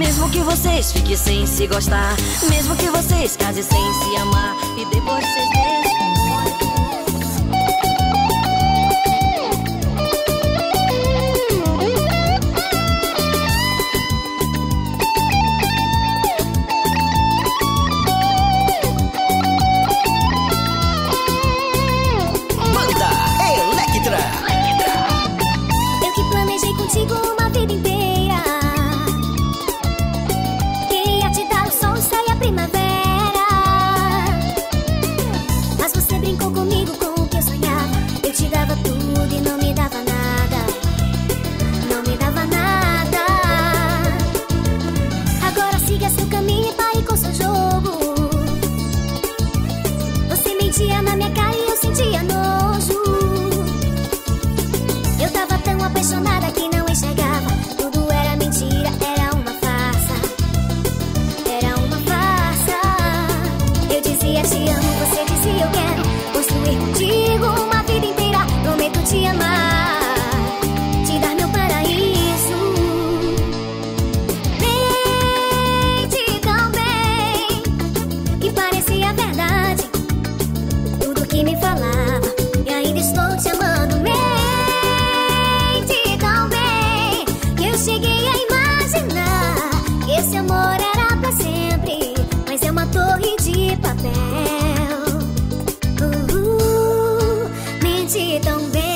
Mesmo que vocês fiquem sem se gostar, mesmo que vocês casem sem se amar, e depois de seis easy and que me falava e ainda estou te amando mente tão bem. Que eu cheguei a imaginar que esse amor era pra sempre mas é uma torre de papel. Uh, mente tão bem